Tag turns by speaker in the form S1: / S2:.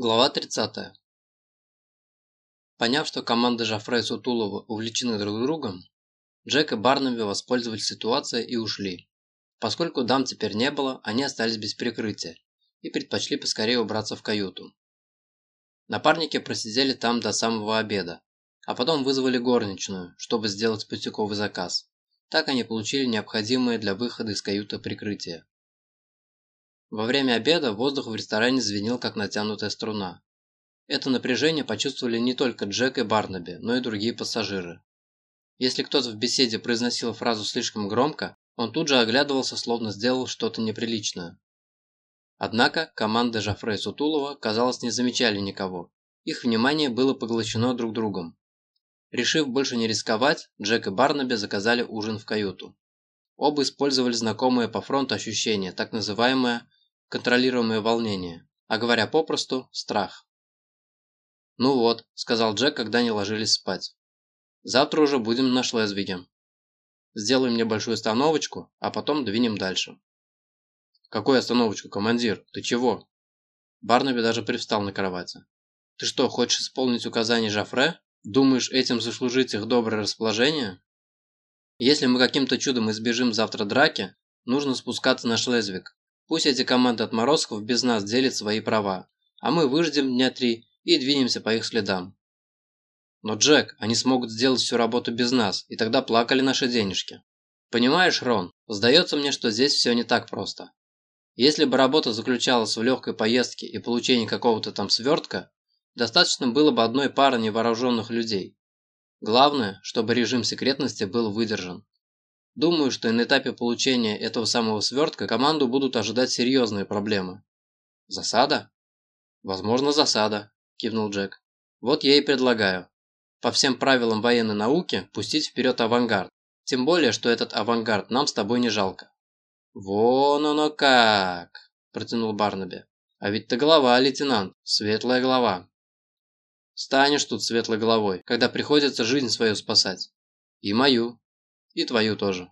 S1: Глава 30. Поняв, что команды Жофре и Сутулова увлечены друг другом, Джек и Барнаби воспользовались ситуацией и ушли. Поскольку дам теперь не было, они остались без прикрытия и предпочли поскорее убраться в каюту. Напарники просидели там до самого обеда, а потом вызвали горничную, чтобы сделать пустяковый заказ. Так они получили необходимое для выхода из каюты прикрытие. Во время обеда воздух в ресторане звенел как натянутая струна. Это напряжение почувствовали не только Джек и Барнаби, но и другие пассажиры. Если кто-то в беседе произносил фразу слишком громко, он тут же оглядывался, словно сделал что-то неприличное. Однако команда Жофре и Сутулова, казалось, не замечали никого. Их внимание было поглощено друг другом. Решив больше не рисковать, Джек и Барнаби заказали ужин в каюту. Оба использовали знакомое по фронту ощущение, так называемое контролируемое волнение, а говоря попросту – страх. «Ну вот», – сказал Джек, когда они ложились спать. «Завтра уже будем на Шлезвиге. Сделаем небольшую остановочку, а потом двинем дальше». «Какую остановочку, командир? Ты чего?» Барнаби даже привстал на кровати. «Ты что, хочешь исполнить указания Жафре? Думаешь, этим заслужить их доброе расположение?» «Если мы каким-то чудом избежим завтра драки, нужно спускаться на Шлезвик, Пусть эти команды отморозков без нас делят свои права, а мы выждем дня три и двинемся по их следам. Но, Джек, они смогут сделать всю работу без нас, и тогда плакали наши денежки. Понимаешь, Рон, сдается мне, что здесь все не так просто. Если бы работа заключалась в легкой поездке и получении какого-то там свертка, достаточно было бы одной пары невооруженных людей. Главное, чтобы режим секретности был выдержан. Думаю, что на этапе получения этого самого свертка команду будут ожидать серьезные проблемы. Засада? Возможно, засада, кивнул Джек. Вот я и предлагаю. По всем правилам военной науки пустить вперед авангард. Тем более, что этот авангард нам с тобой не жалко. Вон оно как, протянул Барнаби. А ведь ты голова, лейтенант, светлая голова. Станешь тут светлой головой, когда приходится жизнь свою спасать. И мою, и твою тоже.